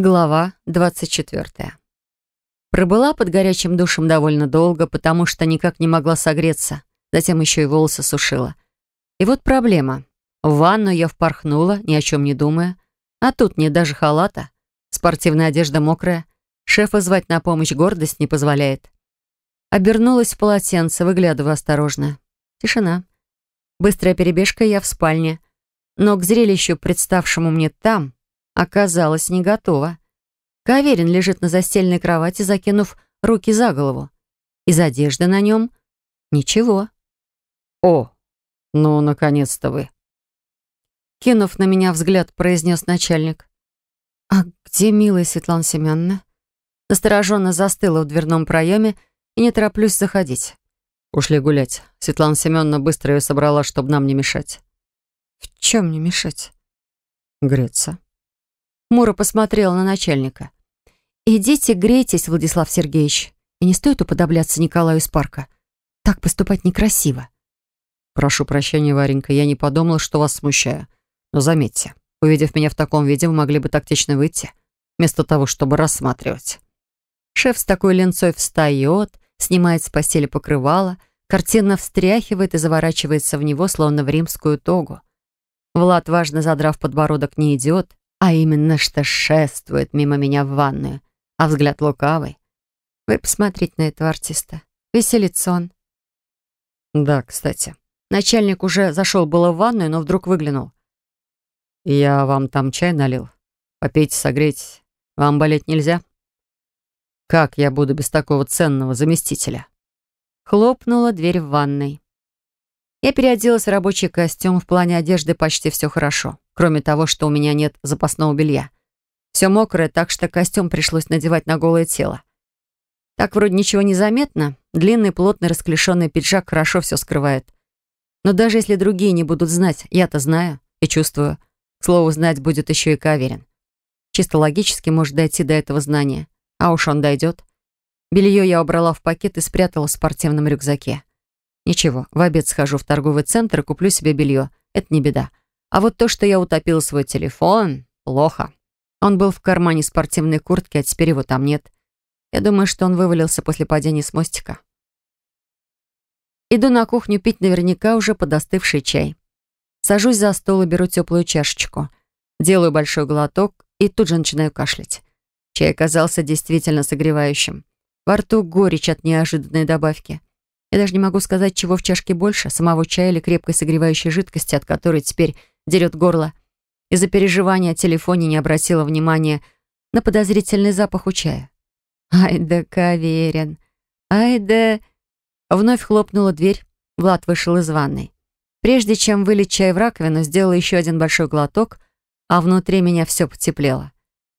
Глава 24. Пробыла под горячим душем довольно долго, потому что никак не могла согреться. Затем еще и волосы сушила. И вот проблема. В ванну я впорхнула, ни о чем не думая. А тут нет даже халата. Спортивная одежда мокрая. Шефа звать на помощь гордость не позволяет. Обернулась в полотенце, выглядывая осторожно. Тишина. Быстрая перебежка, я в спальне. Но к зрелищу, представшему мне там, оказалась не готова. Каверин лежит на застеленной кровати, закинув руки за голову. Из одежды на нем ничего. «О, ну, наконец-то вы!» Кинув на меня взгляд, произнес начальник. «А где милая Светлана Семеновна?» Настороженно застыла в дверном проеме и не тороплюсь заходить. Ушли гулять. Светлана Семеновна быстро ее собрала, чтобы нам не мешать. «В чем не мешать?» «Греться». Мура посмотрела на начальника. «Идите грейтесь, Владислав Сергеевич. И не стоит уподобляться Николаю из парка. Так поступать некрасиво». «Прошу прощения, Варенька, я не подумала, что вас смущаю. Но заметьте, увидев меня в таком виде, вы могли бы тактично выйти, вместо того, чтобы рассматривать». Шеф с такой ленцой встает, снимает с постели покрывало, картинно встряхивает и заворачивается в него, словно в римскую тогу. Влад, важно задрав подбородок, не идет, а именно что шествует мимо меня в ванную, а взгляд лукавый. Вы посмотрите на этого артиста. Веселится он. Да, кстати. Начальник уже зашел было в ванную, но вдруг выглянул. Я вам там чай налил. Попейте, согрейтесь. Вам болеть нельзя? Как я буду без такого ценного заместителя? Хлопнула дверь в ванной. Я переоделась в рабочий костюм. В плане одежды почти все хорошо кроме того, что у меня нет запасного белья. Все мокрое, так что костюм пришлось надевать на голое тело. Так вроде ничего не заметно. Длинный, плотный, расклешенный пиджак хорошо все скрывает. Но даже если другие не будут знать, я-то знаю и чувствую. К слову, знать будет еще и Каверин. Чисто логически может дойти до этого знания. А уж он дойдет. Белье я убрала в пакет и спрятала в спортивном рюкзаке. Ничего, в обед схожу в торговый центр и куплю себе белье. Это не беда. А вот то, что я утопил свой телефон, плохо. Он был в кармане спортивной куртки, а теперь его там нет. Я думаю, что он вывалился после падения с мостика. Иду на кухню пить наверняка уже подостывший чай. Сажусь за стол и беру теплую чашечку. Делаю большой глоток и тут же начинаю кашлять. Чай оказался действительно согревающим. Во рту горечь от неожиданной добавки. Я даже не могу сказать, чего в чашке больше, самого чая или крепкой согревающей жидкости, от которой теперь дерет горло. Из-за переживания о телефоне не обратила внимания на подозрительный запах у чая. «Ай да Каверин! Ай да...» Вновь хлопнула дверь. Влад вышел из ванной. Прежде чем вылить чай в раковину, сделала еще один большой глоток, а внутри меня все потеплело.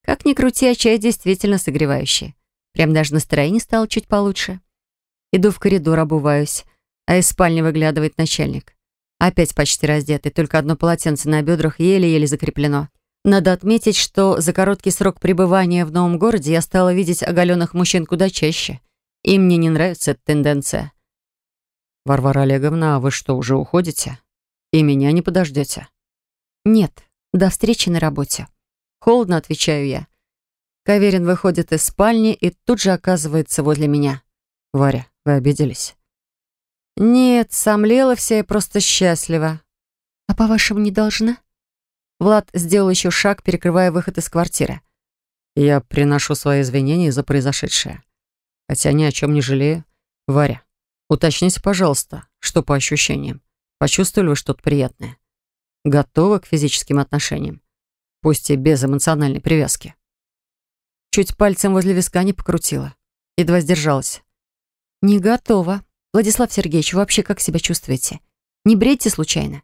Как ни крути, а чай действительно согревающий. Прям даже настроение стало чуть получше. Иду в коридор, обуваюсь, а из спальни выглядывает начальник. Опять почти раздетый, только одно полотенце на бедрах еле-еле закреплено. Надо отметить, что за короткий срок пребывания в новом городе я стала видеть оголенных мужчин куда чаще. И мне не нравится эта тенденция. «Варвара Олеговна, а вы что, уже уходите? И меня не подождете?» «Нет, до встречи на работе». Холодно отвечаю я. Каверин выходит из спальни и тут же оказывается возле меня. «Варя, вы обиделись?» «Нет, сомлела вся и просто счастлива». «А по-вашему, не должна?» Влад сделал еще шаг, перекрывая выход из квартиры. «Я приношу свои извинения за произошедшее. Хотя ни о чем не жалею. Варя, уточните, пожалуйста, что по ощущениям? Почувствовали вы что-то приятное? Готовы к физическим отношениям? Пусть и без эмоциональной привязки». Чуть пальцем возле виска не покрутила. Едва сдержалась. «Не готова», Владислав Сергеевич, вы вообще как себя чувствуете? Не бредите случайно?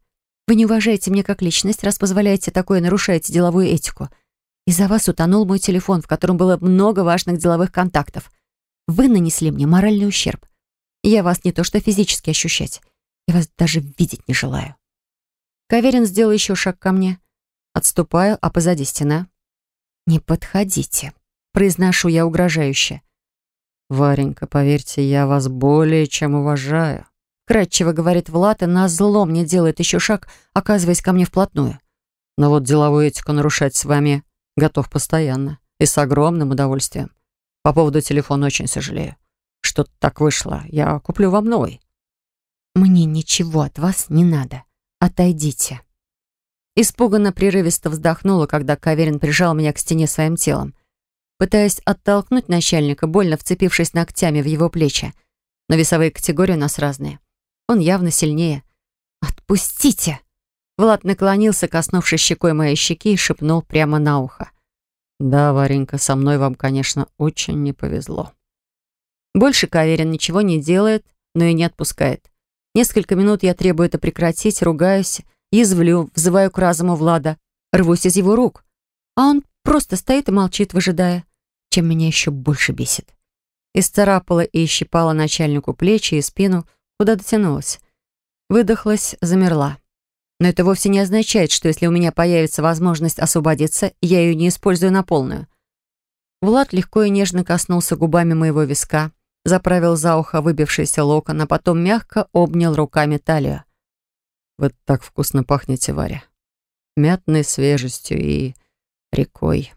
Вы не уважаете меня как личность, раз позволяете такое, нарушаете деловую этику. Из-за вас утонул мой телефон, в котором было много важных деловых контактов. Вы нанесли мне моральный ущерб. Я вас не то что физически ощущать, я вас даже видеть не желаю. Каверин сделал еще шаг ко мне. Отступаю, а позади стена. «Не подходите», — произношу я угрожающе. «Варенька, поверьте, я вас более чем уважаю», кратчево говорит Влад, и на зло мне делает еще шаг, оказываясь ко мне вплотную. «Но вот деловую этику нарушать с вами готов постоянно. И с огромным удовольствием. По поводу телефона очень сожалею. Что-то так вышло. Я куплю вам новый. Мне ничего от вас не надо. Отойдите. Испуганно прерывисто вздохнула, когда Каверин прижал меня к стене своим телом. Пытаясь оттолкнуть начальника, больно вцепившись ногтями в его плечи. Но весовые категории у нас разные. Он явно сильнее. «Отпустите!» Влад наклонился, коснувшись щекой моей щеки, и шепнул прямо на ухо. «Да, Варенька, со мной вам, конечно, очень не повезло». Больше Каверин ничего не делает, но и не отпускает. Несколько минут я требую это прекратить, ругаюсь, язвлю, взываю к разуму Влада, рвусь из его рук. А он просто стоит и молчит, выжидая, чем меня еще больше бесит. Исцарапала и щипала начальнику плечи и спину, куда дотянулась. Выдохлась, замерла. Но это вовсе не означает, что если у меня появится возможность освободиться, я ее не использую на полную. Влад легко и нежно коснулся губами моего виска, заправил за ухо выбившийся локон, а потом мягко обнял руками талию. «Вы так вкусно пахнете, Варя. Мятной свежестью и рекой».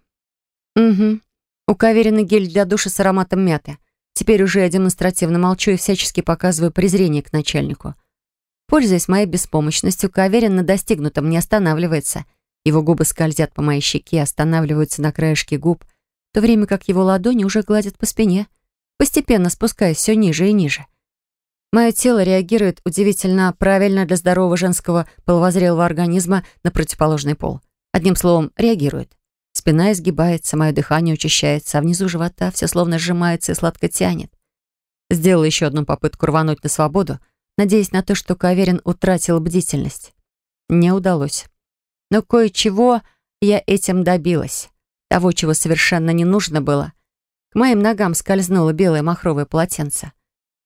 «Угу. У Каверина гель для душа с ароматом мяты. Теперь уже я демонстративно молчу и всячески показываю презрение к начальнику. Пользуясь моей беспомощностью, Каверин на достигнутом не останавливается. Его губы скользят по моей щеке, останавливаются на краешке губ, в то время как его ладони уже гладят по спине, постепенно спускаясь все ниже и ниже. Мое тело реагирует удивительно правильно для здорового женского половозрелого организма на противоположный пол. Одним словом, реагирует. Спина изгибается, мое дыхание учащается, а внизу живота все словно сжимается и сладко тянет. Сделала еще одну попытку рвануть на свободу, надеясь на то, что Каверин утратил бдительность. Не удалось. Но кое-чего я этим добилась. Того, чего совершенно не нужно было. К моим ногам скользнуло белое махровое полотенце.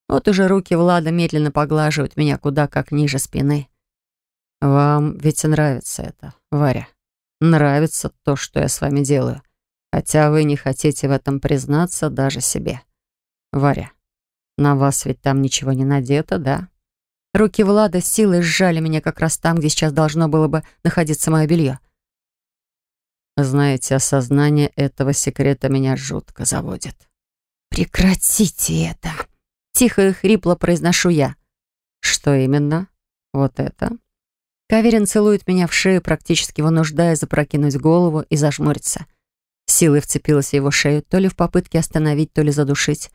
Вот уже руки Влада медленно поглаживают меня куда как ниже спины. «Вам ведь нравится это, Варя. Нравится то, что я с вами делаю. Хотя вы не хотите в этом признаться даже себе. Варя, на вас ведь там ничего не надето, да?» Руки Влада силой сжали меня как раз там, где сейчас должно было бы находиться мое белье. Знаете, осознание этого секрета меня жутко заводит. «Прекратите это!» Тихо и хрипло произношу я. «Что именно? Вот это?» Каверин целует меня в шею, практически вынуждая запрокинуть голову и зажмуриться. Силой вцепилась в его шею, то ли в попытке остановить, то ли задушить.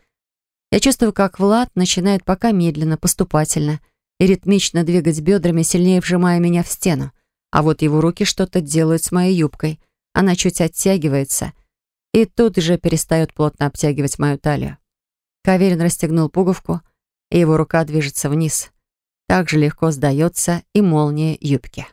Я чувствую, как Влад начинает пока медленно, поступательно — и ритмично двигать бедрами, сильнее вжимая меня в стену. А вот его руки что-то делают с моей юбкой. Она чуть оттягивается и тут же перестает плотно обтягивать мою талию. Каверин расстегнул пуговку, и его рука движется вниз. Так же легко сдается и молния юбки.